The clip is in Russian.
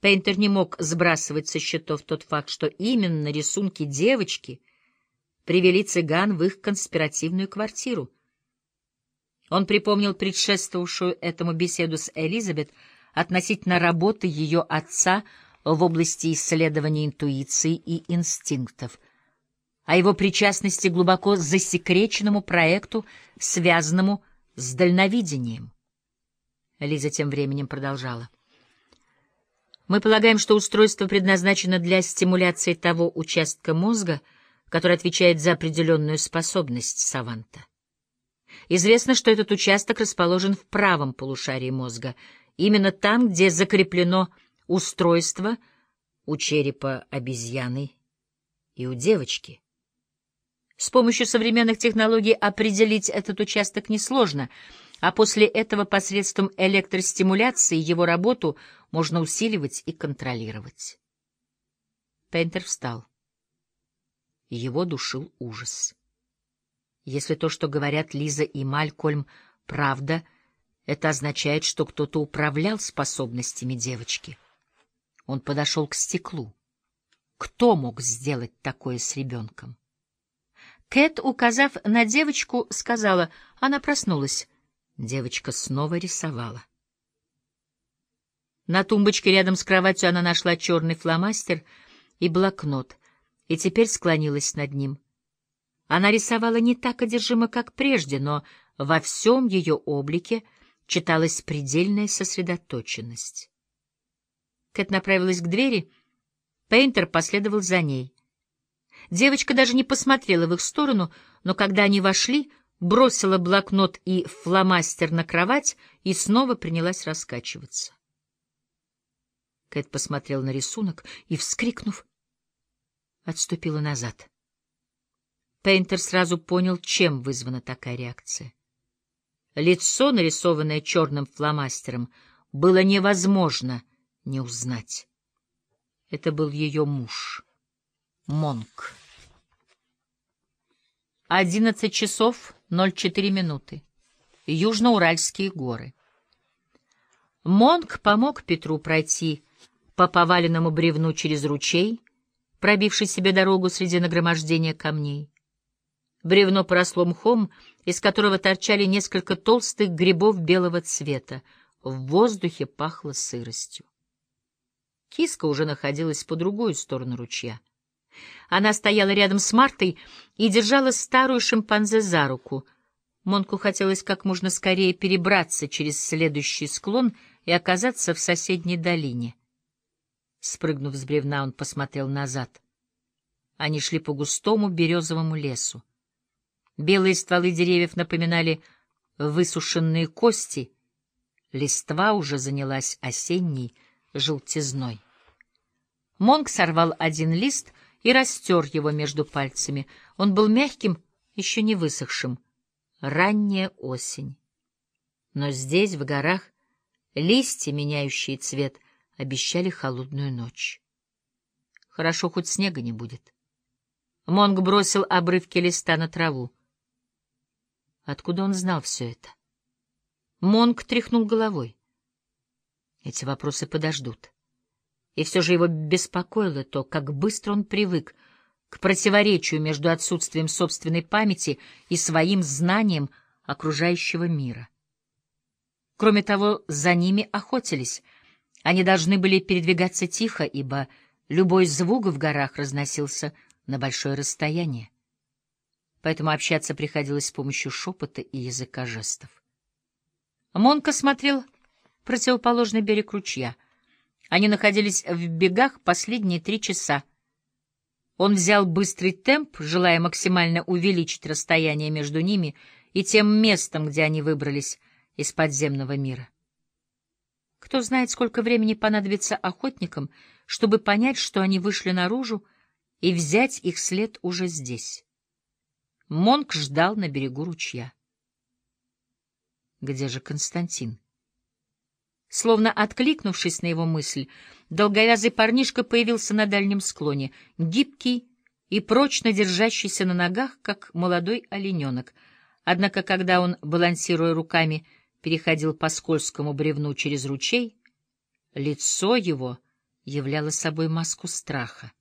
Пейнтер не мог сбрасывать со счетов тот факт, что именно рисунки девочки привели цыган в их конспиративную квартиру. Он припомнил предшествовавшую этому беседу с Элизабет относительно работы ее отца в области исследования интуиции и инстинктов, о его причастности к глубоко засекреченному проекту, связанному с дальновидением. Лиза тем временем продолжала. Мы полагаем, что устройство предназначено для стимуляции того участка мозга, который отвечает за определенную способность саванта. Известно, что этот участок расположен в правом полушарии мозга, именно там, где закреплено устройство у черепа обезьяны и у девочки. С помощью современных технологий определить этот участок несложно, а после этого посредством электростимуляции его работу можно усиливать и контролировать. Пейнтер встал. Его душил ужас. Если то, что говорят Лиза и Малькольм, правда, это означает, что кто-то управлял способностями девочки. Он подошел к стеклу. Кто мог сделать такое с ребенком? Кэт, указав на девочку, сказала, она проснулась. Девочка снова рисовала. На тумбочке рядом с кроватью она нашла черный фломастер и блокнот, и теперь склонилась над ним — она рисовала не так одержимо, как прежде, но во всем ее облике читалась предельная сосредоточенность. Кэт направилась к двери, Пейнтер последовал за ней. Девочка даже не посмотрела в их сторону, но когда они вошли, бросила блокнот и фломастер на кровать и снова принялась раскачиваться. Кэт посмотрела на рисунок и, вскрикнув, отступила назад. Пейнтер сразу понял, чем вызвана такая реакция. Лицо, нарисованное черным фломастером, было невозможно не узнать. Это был ее муж, Монк. Одиннадцать часов ноль четыре минуты. Южноуральские горы. Монк помог Петру пройти по поваленному бревну через ручей, пробивший себе дорогу среди нагромождения камней. Бревно поросло мхом, из которого торчали несколько толстых грибов белого цвета. В воздухе пахло сыростью. Киска уже находилась по другую сторону ручья. Она стояла рядом с Мартой и держала старую шимпанзе за руку. Монку хотелось как можно скорее перебраться через следующий склон и оказаться в соседней долине. Спрыгнув с бревна, он посмотрел назад. Они шли по густому березовому лесу. Белые стволы деревьев напоминали высушенные кости. Листва уже занялась осенней желтизной. Монг сорвал один лист и растер его между пальцами. Он был мягким, еще не высохшим. Ранняя осень. Но здесь, в горах, листья, меняющие цвет, обещали холодную ночь. Хорошо, хоть снега не будет. Монг бросил обрывки листа на траву. Откуда он знал все это? Монк тряхнул головой. Эти вопросы подождут. И все же его беспокоило то, как быстро он привык к противоречию между отсутствием собственной памяти и своим знанием окружающего мира. Кроме того, за ними охотились. Они должны были передвигаться тихо, ибо любой звук в горах разносился на большое расстояние поэтому общаться приходилось с помощью шепота и языка жестов. Монка смотрел противоположный берег ручья. Они находились в бегах последние три часа. Он взял быстрый темп, желая максимально увеличить расстояние между ними и тем местом, где они выбрались из подземного мира. Кто знает, сколько времени понадобится охотникам, чтобы понять, что они вышли наружу, и взять их след уже здесь. Монк ждал на берегу ручья. Где же Константин? Словно откликнувшись на его мысль, долговязый парнишка появился на дальнем склоне, гибкий и прочно держащийся на ногах, как молодой олененок. Однако, когда он, балансируя руками, переходил по скользкому бревну через ручей, лицо его являла собой маску страха.